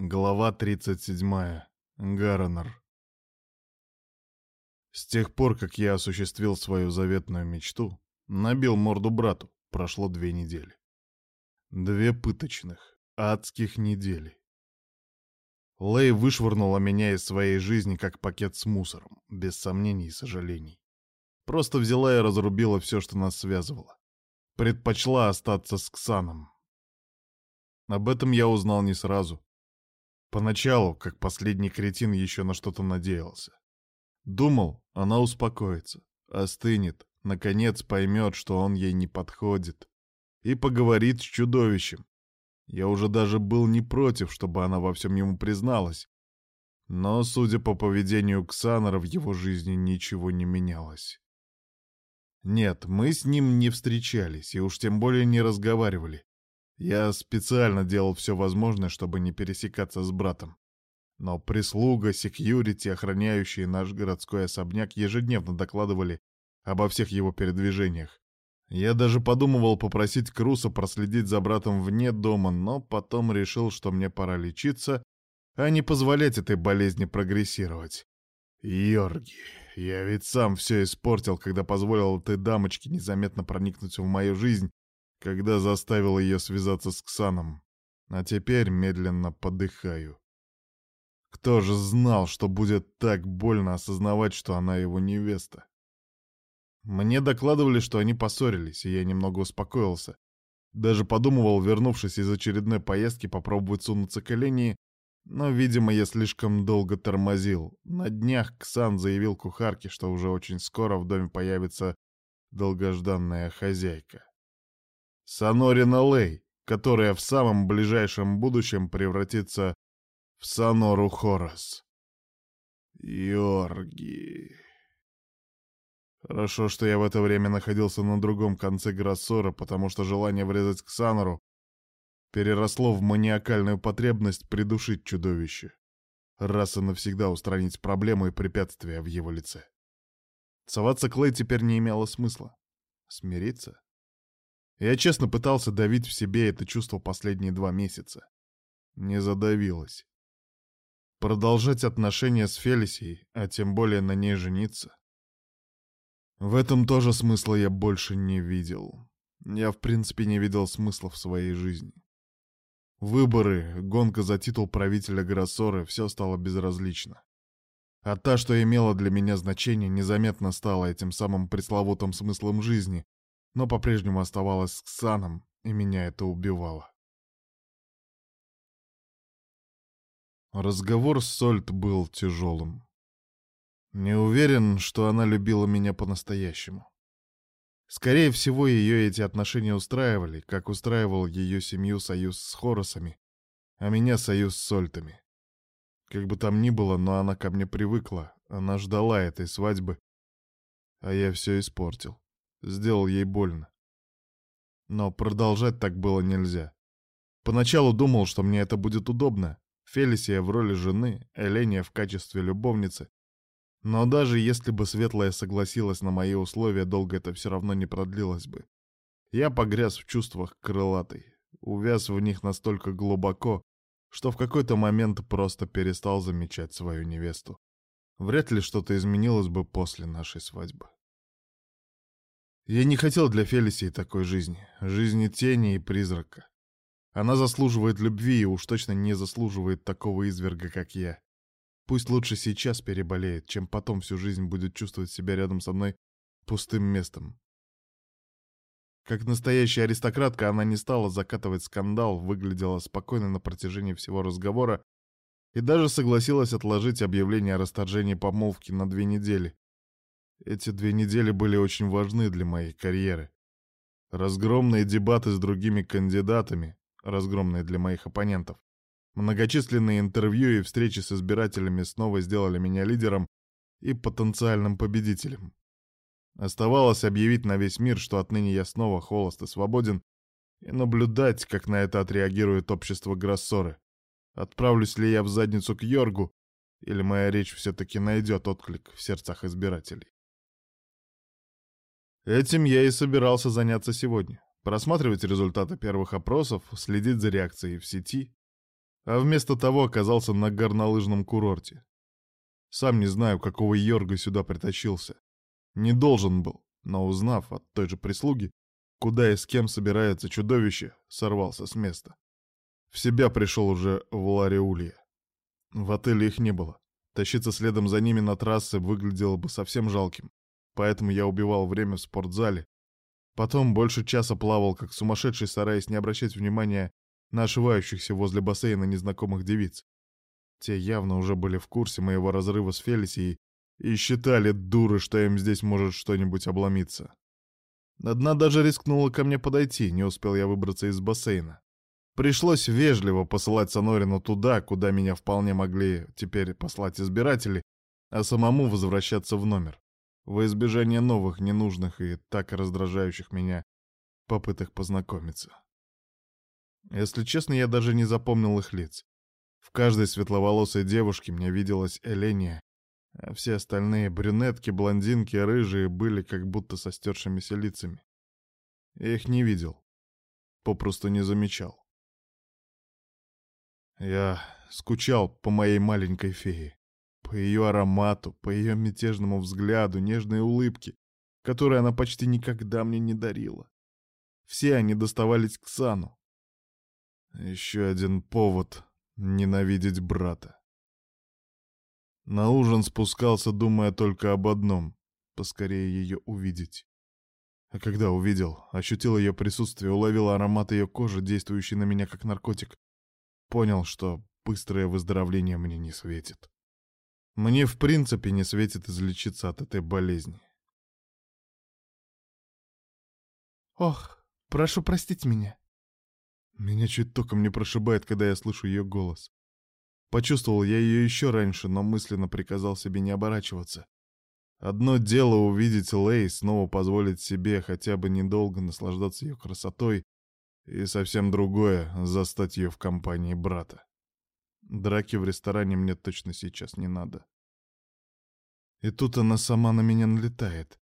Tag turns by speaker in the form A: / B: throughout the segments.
A: Глава 37. Гарренер. С тех пор, как я осуществил свою заветную мечту, набил морду брату, прошло две недели. Две пыточных, адских недели. Лэй вышвырнула меня из своей жизни как пакет с мусором, без сомнений и сожалений. Просто взяла и разрубила все, что нас связывало. Предпочла остаться с Ксаном. Об этом я узнал не сразу — Поначалу, как последний кретин, еще на что-то надеялся. Думал, она успокоится, остынет, наконец поймет, что он ей не подходит, и поговорит с чудовищем. Я уже даже был не против, чтобы она во всем ему призналась. Но, судя по поведению Ксанора, в его жизни ничего не менялось. Нет, мы с ним не встречались и уж тем более не разговаривали. Я специально делал все возможное, чтобы не пересекаться с братом. Но прислуга, секьюрити, охраняющие наш городской особняк, ежедневно докладывали обо всех его передвижениях. Я даже подумывал попросить Круса проследить за братом вне дома, но потом решил, что мне пора лечиться, а не позволять этой болезни прогрессировать. Йорги, я ведь сам все испортил, когда позволил этой дамочке незаметно проникнуть в мою жизнь когда заставил ее связаться с Ксаном, а теперь медленно подыхаю. Кто же знал, что будет так больно осознавать, что она его невеста? Мне докладывали, что они поссорились, и я немного успокоился. Даже подумывал, вернувшись из очередной поездки, попробовать сунуться к Элении, но, видимо, я слишком долго тормозил. На днях Ксан заявил кухарке, что уже очень скоро в доме появится долгожданная хозяйка. Санорина Лей, которая в самом ближайшем будущем превратится в Санору Хорос. Йорги. Хорошо, что я в это время находился на другом конце Гроссора, потому что желание врезать к Санору переросло в маниакальную потребность придушить чудовище, раз и навсегда устранить проблему и препятствия в его лице. Соваться Клей теперь не имело смысла. Смириться? Я честно пытался давить в себе это чувство последние два месяца. Не задавилось. Продолжать отношения с Фелисией, а тем более на ней жениться. В этом тоже смысла я больше не видел. Я, в принципе, не видел смысла в своей жизни. Выборы, гонка за титул правителя Гроссоры — все стало безразлично. А та, что имела для меня значение, незаметно стала этим самым пресловутым смыслом жизни, но по-прежнему оставалась с Ксаном, и меня это убивало. Разговор с Сольт был тяжелым. Не уверен, что она любила меня по-настоящему. Скорее всего, ее эти отношения устраивали, как устраивал ее семью союз с Хоросами, а меня союз с Сольтами. Как бы там ни было, но она ко мне привыкла, она ждала этой свадьбы, а я все испортил. Сделал ей больно. Но продолжать так было нельзя. Поначалу думал, что мне это будет удобно. Фелисия в роли жены, Эления в качестве любовницы. Но даже если бы Светлая согласилась на мои условия, долго это все равно не продлилось бы. Я погряз в чувствах крылатой, увяз в них настолько глубоко, что в какой-то момент просто перестал замечать свою невесту. Вряд ли что-то изменилось бы после нашей свадьбы. Я не хотел для Фелисии такой жизни, жизни тени и призрака. Она заслуживает любви и уж точно не заслуживает такого изверга, как я. Пусть лучше сейчас переболеет, чем потом всю жизнь будет чувствовать себя рядом со мной пустым местом. Как настоящая аристократка она не стала закатывать скандал, выглядела спокойно на протяжении всего разговора и даже согласилась отложить объявление о расторжении помолвки на две недели, эти две недели были очень важны для моей карьеры. Разгромные дебаты с другими кандидатами, разгромные для моих оппонентов, многочисленные интервью и встречи с избирателями снова сделали меня лидером и потенциальным победителем. Оставалось объявить на весь мир, что отныне я снова холост и свободен, и наблюдать, как на это отреагирует общество Гроссоры. Отправлюсь ли я в задницу к Йоргу, или моя речь все-таки найдет отклик в сердцах избирателей. Этим я и собирался заняться сегодня. Просматривать результаты первых опросов, следить за реакцией в сети. а вместо того оказался на горнолыжном курорте. Сам не знаю, какого Йорга сюда притащился. Не должен был, но узнав от той же прислуги, куда и с кем собирается чудовище, сорвался с места. В себя пришел уже в Лариулье. В отеле их не было. Тащиться следом за ними на трассе выглядело бы совсем жалким. Поэтому я убивал время в спортзале. Потом больше часа плавал, как сумасшедший, стараясь не обращать внимания на ошивающихся возле бассейна незнакомых девиц. Те явно уже были в курсе моего разрыва с Фелисией и считали, дуры, что им здесь может что-нибудь обломиться. Одна даже рискнула ко мне подойти, не успел я выбраться из бассейна. Пришлось вежливо посылать Санорину туда, куда меня вполне могли теперь послать избиратели, а самому возвращаться в номер, во избежание новых ненужных и так раздражающих меня попыток познакомиться. Если честно, я даже не запомнил их лиц. В каждой светловолосой девушке мне виделась Эления, а все остальные брюнетки, блондинки, рыжие были как будто со стершимися лицами. Я их не видел, попросту не замечал. Я скучал по моей маленькой фее, по ее аромату, по ее мятежному взгляду, нежной улыбке, которую она почти никогда мне не дарила. Все они доставались к Сану. Еще один повод ненавидеть брата. На ужин спускался, думая только об одном — поскорее ее увидеть. А когда увидел, ощутил ее присутствие, уловил аромат ее кожи, действующий на меня как наркотик, понял, что быстрое выздоровление мне не светит. Мне в принципе не светит излечиться от этой болезни.
B: «Ох, прошу простить меня»,
A: меня чуть током не прошибает, когда я слышу ее голос. Почувствовал я ее еще раньше, но мысленно приказал себе не оборачиваться. Одно дело увидеть Лей, снова позволить себе хотя бы недолго наслаждаться ее красотой, и совсем другое — застать ее в компании брата. Драки в ресторане мне точно сейчас не надо. И тут она сама на меня налетает.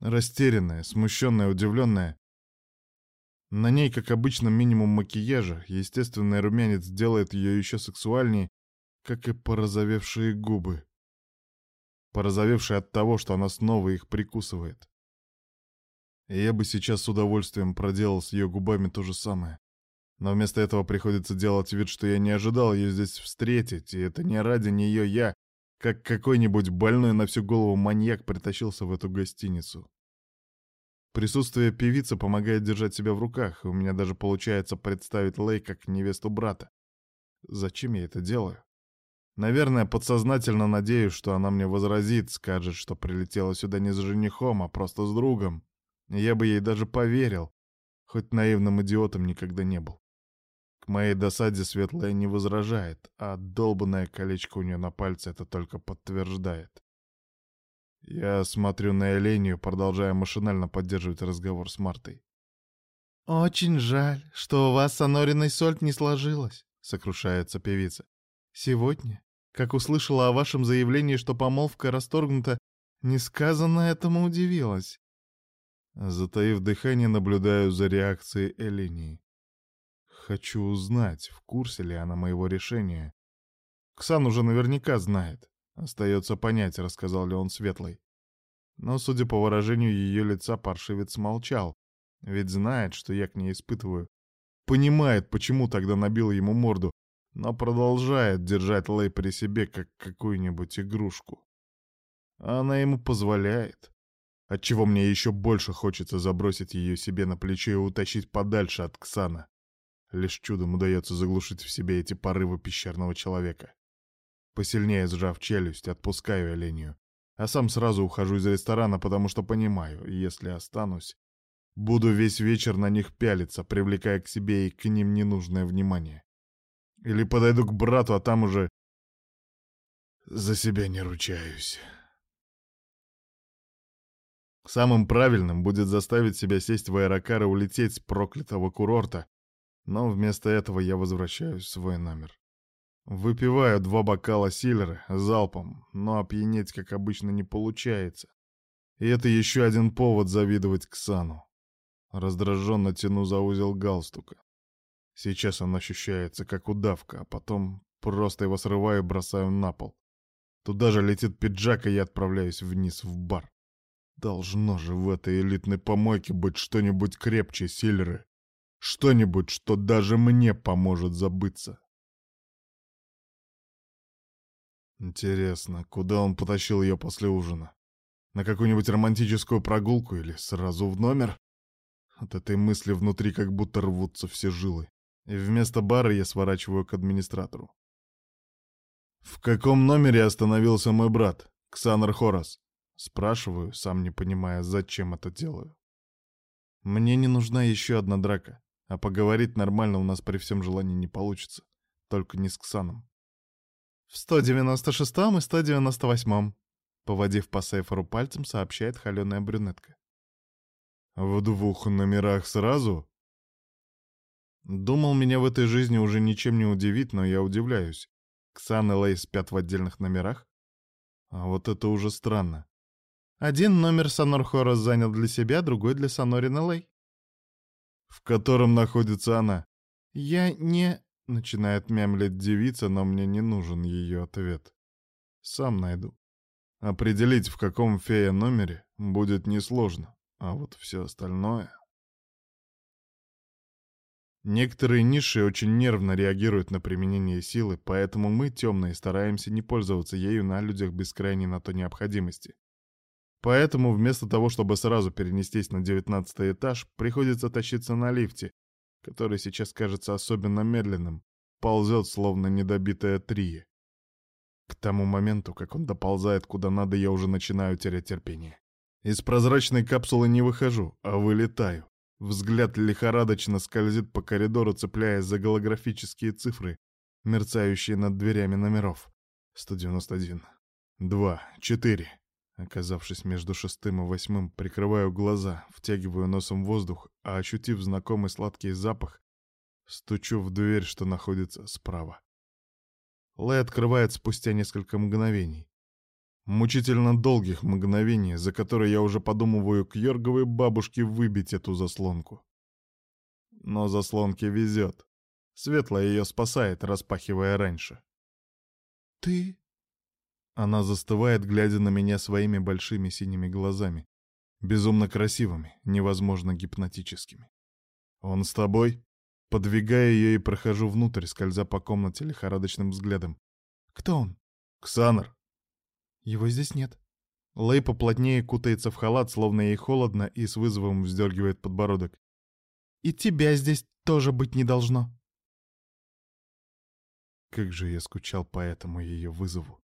A: Растерянная, смущенная, удивленная. На ней, как обычно, минимум макияжа, естественный румянец делает ее еще сексуальнее, как и порозовевшие губы. Порозовевшие от того, что она снова их прикусывает. И я бы сейчас с удовольствием проделал с ее губами то же самое. Но вместо этого приходится делать вид, что я не ожидал ее здесь встретить, и это не ради нее я, как какой-нибудь больной на всю голову маньяк, притащился в эту гостиницу. Присутствие певицы помогает держать себя в руках, и у меня даже получается представить Лей как невесту брата. Зачем я это делаю? Наверное, подсознательно надеюсь, что она мне возразит, скажет, что прилетела сюда не с женихом, а просто с другом. Я бы ей даже поверил, хоть наивным идиотом никогда не был. К моей досаде Светлая не возражает, а долбанное колечко у нее на пальце это только подтверждает. Я смотрю на Элению, продолжая машинально поддерживать разговор с Мартой.
B: «Очень жаль, что у вас с Анориной Сольт не сложилось», — сокрушается певица. «Сегодня, как услышала о вашем заявлении, что помолвка расторгнута, несказанно этому удивилась».
A: Затаив дыхание, наблюдаю за реакцией Элении. Хочу узнать, в курсе ли она моего решения. Ксан уже наверняка знает. Остается понять, рассказал ли он Светлый. Но, судя по выражению ее лица, паршивец молчал, ведь знает, что я к ней испытываю. Понимает, почему тогда набил ему морду, но продолжает держать Лэй при себе, как какую-нибудь игрушку. Она ему позволяет. Отчего мне еще больше хочется забросить ее себе на плечо и утащить подальше от Ксана. Лишь чудом удается заглушить в себе эти порывы пещерного человека. Посильнее сжав челюсть, отпускаю оленью. А сам сразу ухожу из ресторана, потому что понимаю, если останусь, буду весь вечер на них пялиться, привлекая к себе и к ним ненужное внимание. Или подойду к брату, а там уже... За себя не ручаюсь. Самым правильным будет заставить себя сесть в аэрокар и улететь с проклятого курорта, но вместо этого я возвращаюсь в свой номер. Выпиваю два бокала силера залпом, но опьянеть, как обычно, не получается. И это еще один повод завидовать Ксану. Раздраженно тяну за узел галстука. Сейчас он ощущается, как удавка, а потом просто его срываю и бросаю на пол. Туда же летит пиджак, и я отправляюсь вниз в бар. Должно же в этой элитной помойке быть что-нибудь крепче Сильры. Что-нибудь, что даже мне поможет забыться. Интересно, куда он потащил ее после ужина? На какую-нибудь романтическую прогулку или сразу в номер? От этой мысли внутри как будто рвутся все жилы. И вместо бара я сворачиваю к администратору. «В каком номере остановился мой брат, Ксанар Хорас?» Спрашиваю, сам не понимая, зачем это делаю. Мне не нужна еще одна драка, а поговорить нормально у нас при всем желании не получится. Только не с Ксаном.
B: «В 196-м и 198-м», — поводив по сейфору пальцем, сообщает холеная брюнетка.
A: «В двух номерах сразу?» Думал, меня в этой жизни уже ничем не удивит, но я удивляюсь. Ксан и Лей спят в отдельных номерах? А вот это уже странно.
B: Один номер Санор Хорос занял для себя, другой для Санорина Лей.
A: В котором находится она?
B: Я не...
A: Начинает мямлить девица, но мне не нужен ее ответ. Сам найду. Определить, в каком фея номере, будет несложно, а вот все остальное... Некоторые ниши очень нервно реагируют на применение силы, поэтому мы, темные, стараемся не пользоваться ею на людях без крайней на то необходимости. Поэтому вместо того, чтобы сразу перенестись на девятнадцатый этаж, приходится тащиться на лифте, который сейчас кажется особенно медленным, ползет, словно недобитая трия. К тому моменту, как он доползает куда надо, я уже начинаю терять терпение. Из прозрачной капсулы не выхожу, а вылетаю. Взгляд лихорадочно скользит по коридору, цепляясь за голографические цифры, мерцающие над дверями номеров. 191. 2. 4. Оказавшись между шестым и восьмым, прикрываю глаза, втягиваю носом воздух, а ощутив знакомый сладкий запах, стучу в дверь, что находится справа. Лэй открывает спустя несколько мгновений. Мучительно долгих мгновений, за которые я уже подумываю к Йорговой бабушке выбить эту заслонку. Но заслонке везет. Светлая ее спасает, распахивая раньше.
B: «Ты...»
A: Она застывает, глядя на меня своими большими синими глазами. Безумно красивыми, невозможно гипнотическими. «Он с тобой?» Подвигаю ее и прохожу внутрь, скользя по комнате лихорадочным взглядом.
B: «Кто он?»
A: «Ксанар».
B: «Его здесь нет».
A: Лэй поплотнее кутается в халат, словно ей холодно, и с вызовом вздергивает подбородок.
B: «И тебя здесь тоже быть не должно».
A: Как же я скучал по этому ее вызову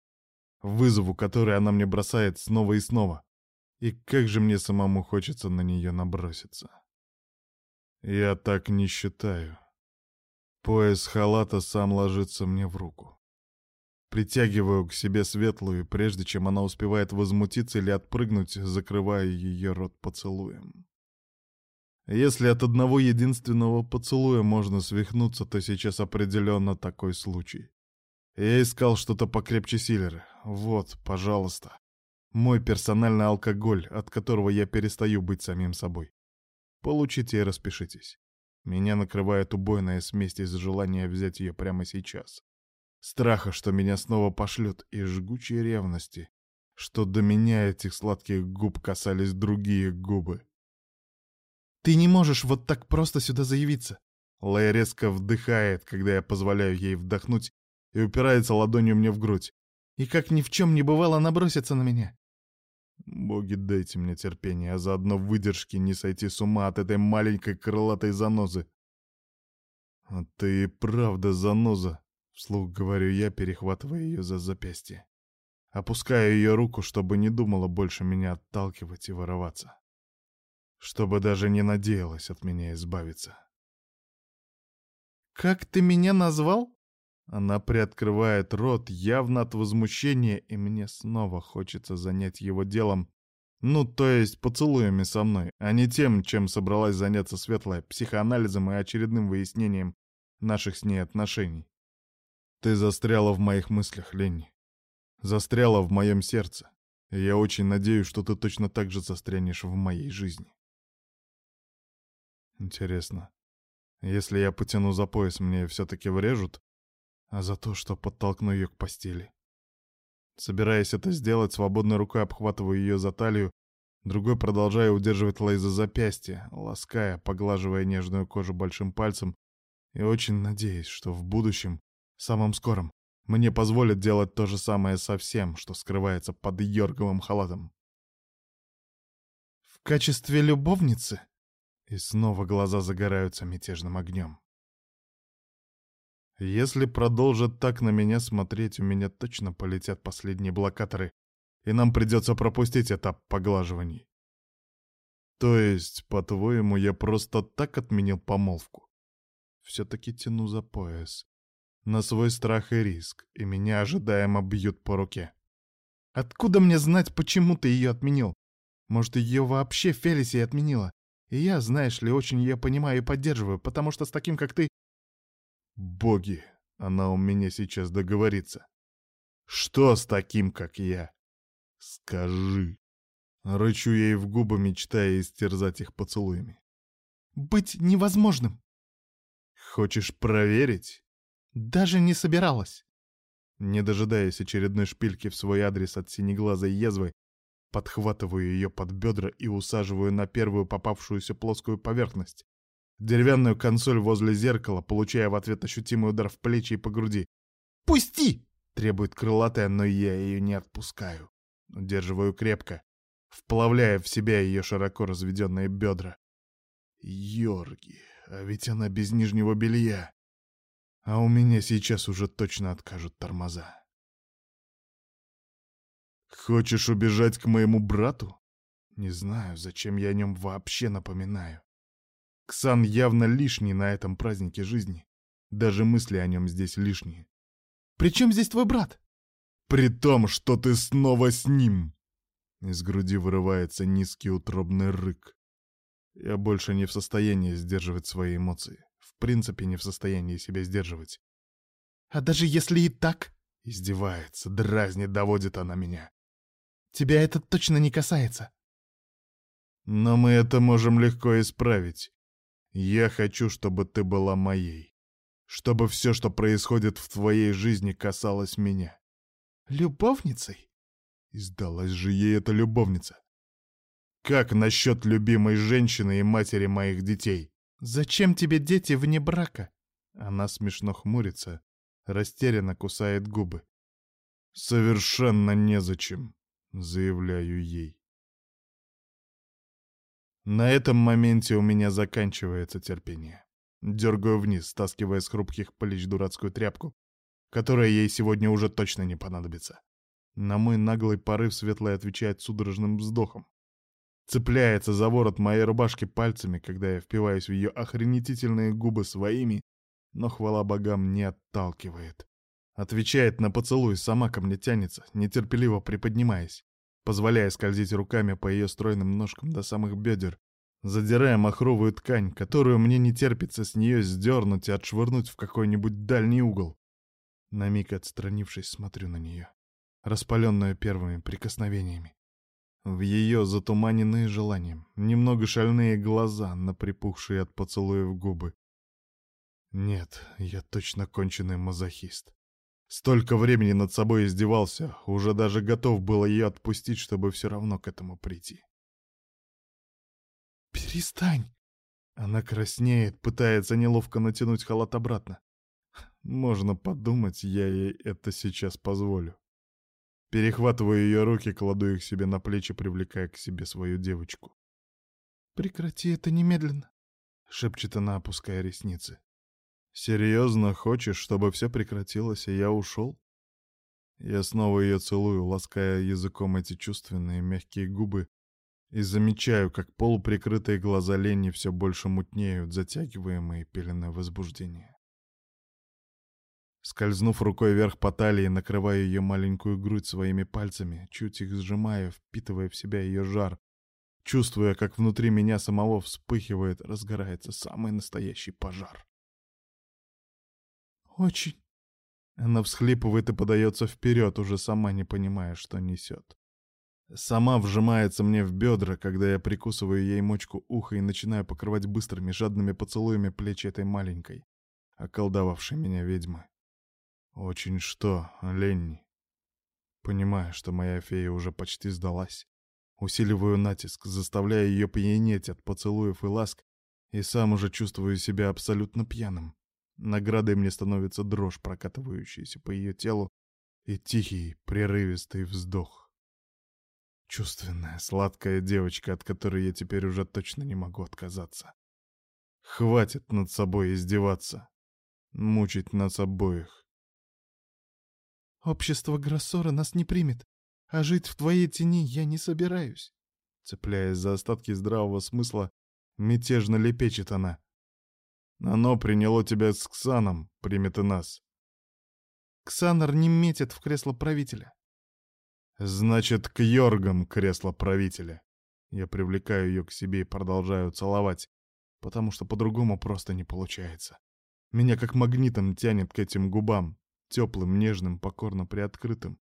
A: вызову, который она мне бросает снова и снова. И как же мне самому хочется на нее наброситься. Я так не считаю. Пояс халата сам ложится мне в руку. Притягиваю к себе светлую, прежде чем она успевает возмутиться или отпрыгнуть, закрываю ее рот поцелуем. Если от одного единственного поцелуя можно свихнуться, то сейчас определенно такой случай. Я искал что-то покрепче Силлера. Вот, пожалуйста. Мой персональный алкоголь, от которого я перестаю быть самим собой. Получите и распишитесь. Меня накрывает убойная смесь из желания взять ее прямо сейчас. Страха, что меня снова пошлют, и жгучей ревности, что до меня этих сладких губ касались другие губы.
B: «Ты не можешь вот так просто сюда заявиться!»
A: Лэй резко вдыхает, когда я позволяю ей вдохнуть и упирается ладонью мне в грудь.
B: И как ни в чем не бывало наброситься на меня.
A: Боги, дайте мне терпение, а заодно выдержки не сойти с ума от этой маленькой крылатой занозы. А ты и правда заноза, вслух говорю я, перехватывая ее за запястье. Опускаю ее руку, чтобы не думала больше меня отталкивать и вороваться. Чтобы даже не надеялась от меня избавиться.
B: «Как ты меня назвал?»
A: Она приоткрывает рот, явно от возмущения, и мне снова хочется занять его делом. Ну, то есть поцелуями со мной, а не тем, чем собралась заняться Светлая, психоанализом и очередным выяснением наших с ней отношений. Ты застряла в моих мыслях, Ленни. Застряла в моем сердце. И я очень надеюсь, что ты точно так же застрянешь в моей жизни. Интересно, Если я потяну за пояс, мне все-таки врежут, а за то, что подтолкну ее к постели. Собираясь это сделать, свободной рукой обхватываю ее за талию, другой продолжаю удерживать Лей за запястье, лаская, поглаживая нежную кожу большим пальцем, и очень надеюсь, что в будущем, самом скором, мне позволят делать то же самое со всем, что скрывается под Йорговым халатом.
B: «В качестве любовницы?» И снова глаза загораются мятежным огнем.
A: Если продолжат так на меня смотреть, у меня точно полетят последние блокаторы, и нам придется пропустить этап поглаживаний. То есть, по-твоему, я просто так отменил помолвку? Все-таки тяну за пояс. На свой страх и риск, и меня ожидаемо бьют по руке.
B: Откуда мне знать, почему ты ее отменил? Может, ее вообще Фелисия отменила? И я, знаешь ли, очень ее понимаю и поддерживаю, потому что с таким, как ты,
A: Боги, она у меня сейчас договорится. Что с таким, как я? Скажи. Рычу ей в губы, мечтая истерзать их поцелуями.
B: Быть невозможным.
A: Хочешь проверить?
B: Даже не собиралась.
A: Не дожидаясь очередной шпильки в свой адрес от синеглазой язвы, подхватываю ее под бедра и усаживаю на первую попавшуюся плоскую поверхность, деревянную консоль возле зеркала, получая в ответ ощутимый удар в плечи и по груди.
B: «Пусти!»
A: — требует крылатая, но я ее не отпускаю. Удерживаю крепко, вплавляя в себя ее широко разведенные бедра. Йорги, а ведь она без нижнего белья. А у меня сейчас уже точно откажут тормоза. Хочешь убежать к моему брату? Не знаю, зачем я о нем вообще напоминаю. Ксан явно лишний на этом празднике жизни. Даже мысли о нем здесь лишние.
B: «При чем здесь твой брат?»
A: «При том, что ты снова с ним!» Из груди вырывается низкий утробный рык. Я больше не в состоянии сдерживать свои эмоции. В принципе, не в состоянии себя сдерживать.
B: «А даже если и так...»
A: Издевается, дразнит, доводит она меня.
B: «Тебя это точно не касается».
A: «Но мы это можем легко исправить. Я хочу, чтобы ты была моей. Чтобы все, что происходит в твоей жизни, касалось меня.
B: Любовницей?
A: Издалась же ей эта любовница. Как насчет любимой женщины и матери моих детей?
B: Зачем тебе дети вне брака?
A: Она смешно хмурится, растерянно кусает губы. Совершенно незачем, заявляю ей. На этом моменте у меня заканчивается терпение. Дергаю вниз, стаскивая с хрупких плеч дурацкую тряпку, которая ей сегодня уже точно не понадобится. На мой наглый порыв светлый отвечает судорожным вздохом. Цепляется за ворот моей рубашки пальцами, когда я впиваюсь в ее охренетительные губы своими, но, хвала богам, не отталкивает. Отвечает на поцелуй, сама ко мне тянется, нетерпеливо приподнимаясь позволяя скользить руками по ее стройным ножкам до самых бедер, задирая махровую ткань, которую мне не терпится с нее сдернуть и отшвырнуть в какой-нибудь дальний угол. На миг отстранившись, смотрю на нее, распаленную первыми прикосновениями. В ее затуманенные желанием, немного шальные глаза, на припухшие от поцелуев губы. Нет, я точно конченый мазохист. Столько времени над собой издевался, уже даже готов было ее отпустить, чтобы все равно к этому прийти.
B: «Перестань!»
A: Она краснеет, пытается неловко натянуть халат обратно. Можно подумать, я ей это сейчас позволю. Перехватываю ее руки, кладу их себе на плечи, привлекая к себе свою девочку.
B: «Прекрати это немедленно», —
A: шепчет она, опуская ресницы. «Серьезно хочешь, чтобы все прекратилось, и я ушел?» Я снова ее целую, лаская языком эти чувственные мягкие губы, и замечаю, как полуприкрытые глаза Лени все больше мутнеют, затягиваемые пеленой возбуждения. Скользнув рукой вверх по талии, накрываю ее маленькую грудь своими пальцами, чуть их сжимая, впитывая в себя ее жар, чувствуя, как внутри меня самого вспыхивает, разгорается самый настоящий пожар.
B: «Очень».
A: Она всхлипывает и подается вперед, уже сама не понимая, что несет. Сама вжимается мне в бедра, когда я прикусываю ей мочку уха и начинаю покрывать быстрыми жадными поцелуями плечи этой маленькой, околдовавшей меня ведьмы. Очень что, Ленни? Понимая, что моя фея уже почти сдалась, усиливаю натиск, заставляя ее пьянеть от поцелуев и ласк, и сам уже чувствую себя абсолютно пьяным. Наградой мне становится дрожь, прокатывающаяся по ее телу, и тихий, прерывистый вздох. Чувственная, сладкая девочка, от которой я теперь уже точно не могу отказаться. Хватит над собой издеваться. Мучить нас обоих.
B: Общество Гроссора нас не примет, а жить в твоей тени я не собираюсь.
A: Цепляясь за остатки здравого смысла, мятежно лепечет она. Оно приняло тебя с Ксаном, примет и нас.
B: Ксанар не метит в кресло правителя.
A: Значит, к Йоргам кресло правителя. Я привлекаю ее к себе и продолжаю целовать, потому что по-другому просто не получается. Меня как магнитом тянет к этим губам, теплым, нежным, покорно приоткрытым.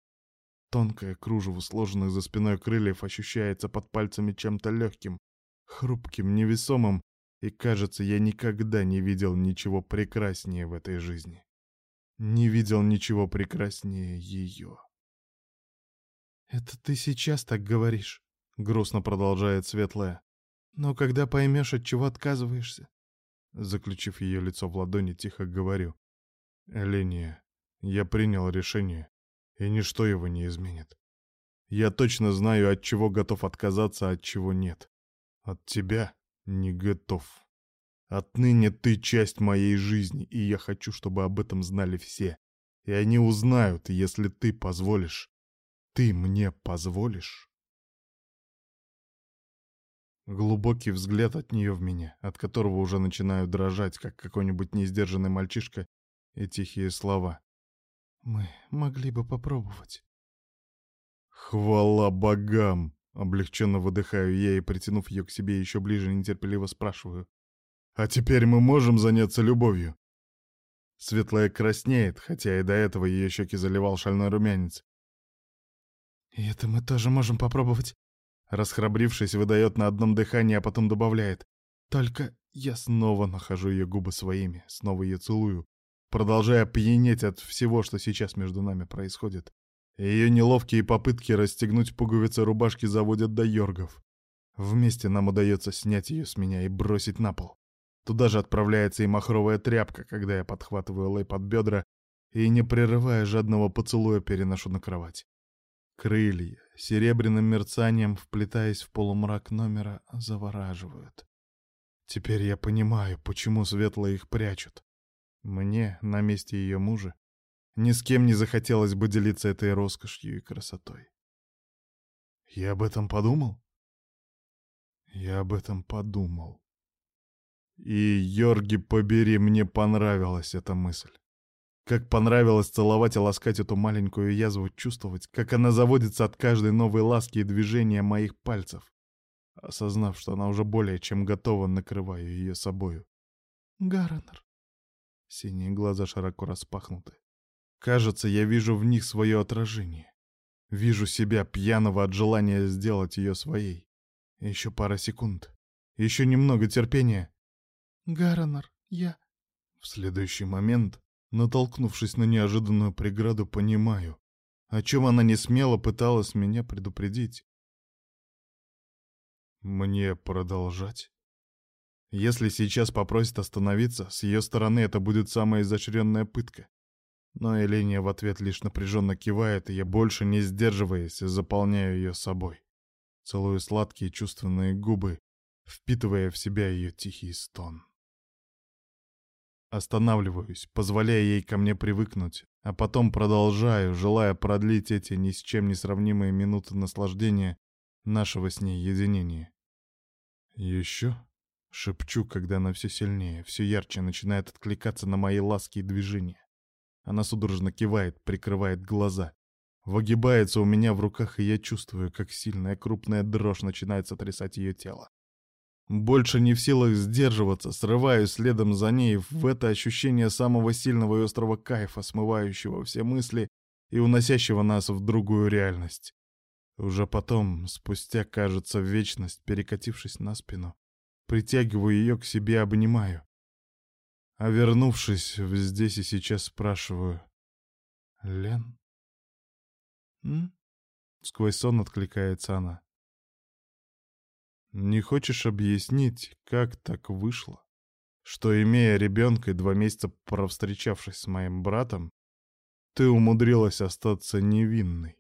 A: Тонкое кружево сложенных за спиной крыльев ощущается под пальцами чем-то легким, хрупким, невесомым, и, кажется, я никогда не видел ничего прекраснее в этой жизни. Не видел ничего прекраснее ее.
B: «Это ты сейчас так говоришь», — грустно продолжает Светлая. «Но когда поймешь, от чего отказываешься?»
A: Заключив ее лицо в ладони, тихо говорю. «Эления, я принял решение, и ничто его не изменит. Я точно знаю, от чего готов отказаться, а от чего нет. От тебя не готов. Отныне ты часть моей жизни, и я хочу, чтобы об этом знали все. И они узнают, если ты позволишь. Ты мне позволишь? Глубокий взгляд от нее в меня, от которого уже начинаю дрожать, как какой-нибудь несдержанный мальчишка, и тихие слова.
B: «Мы могли бы попробовать».
A: «Хвала богам!» — облегченно выдыхаю я и, притянув ее к себе еще ближе, нетерпеливо спрашиваю. «А теперь мы можем заняться любовью?» Светлая краснеет, хотя и до этого ее щеки заливал шальной румянец.
B: «И это мы тоже можем попробовать», — расхрабрившись, выдает на одном дыхании, а потом добавляет. «Только я снова нахожу ее губы своими, снова ее целую, продолжая пьянеть от всего, что сейчас между нами происходит. Ее неловкие попытки расстегнуть пуговицы рубашки заводят до йоргов. Вместе нам удается снять ее с меня и бросить на пол. Туда же отправляется и махровая тряпка, когда я подхватываю Лэй под бедра и, не прерывая жадного поцелуя, переношу на кровать. Крылья, серебряным мерцанием, вплетаясь в полумрак номера, завораживают. Теперь я понимаю, почему светло их прячут. Мне, на месте ее мужа, ни с кем не захотелось бы делиться этой роскошью и красотой. Я об этом подумал? Я об этом подумал. И, Йорги, побери, мне понравилась эта мысль. Как понравилось целовать и ласкать эту маленькую язву, чувствовать, как она заводится от каждой новой ласки и движения моих пальцев. Осознав, что она уже более чем готова, накрываю ее собою. Гарренер.
A: Синие глаза широко распахнуты. Кажется, я вижу в них свое отражение. Вижу себя, пьяного от желания сделать ее своей. Еще пара секунд. Еще немного терпения.
B: Гарренер, я...
A: В следующий момент Натолкнувшись на неожиданную преграду, понимаю, о чем она не смело пыталась меня предупредить. Мне продолжать? Если сейчас попросит остановиться, с ее стороны это будет самая изощренная пытка. Но Эления в ответ лишь напряженно кивает, и я больше не сдерживаясь, заполняю ее собой. Целую сладкие чувственные губы, впитывая в себя ее тихий стон. Останавливаюсь, позволяя ей ко мне привыкнуть, а потом продолжаю, желая продлить эти ни с чем не сравнимые минуты наслаждения нашего с ней единения. Еще шепчу, когда она все сильнее, все ярче начинает откликаться на мои ласки и движения. Она судорожно кивает, прикрывает глаза. Выгибается у меня в руках, и я чувствую, как сильная крупная дрожь начинает сотрясать ее тело. Больше не в силах сдерживаться, срываюсь следом за ней в это ощущение самого сильного и острого кайфа, смывающего все мысли и уносящего нас в другую реальность. Уже потом, спустя, кажется, вечность, перекатившись на спину, притягиваю ее к себе, обнимаю. А вернувшись здесь и сейчас, спрашиваю. «Лен?» «М?» Сквозь сон откликается она. «Не хочешь объяснить, как так вышло, что, имея ребенка и два месяца провстречавшись с моим братом, ты умудрилась остаться невинной?»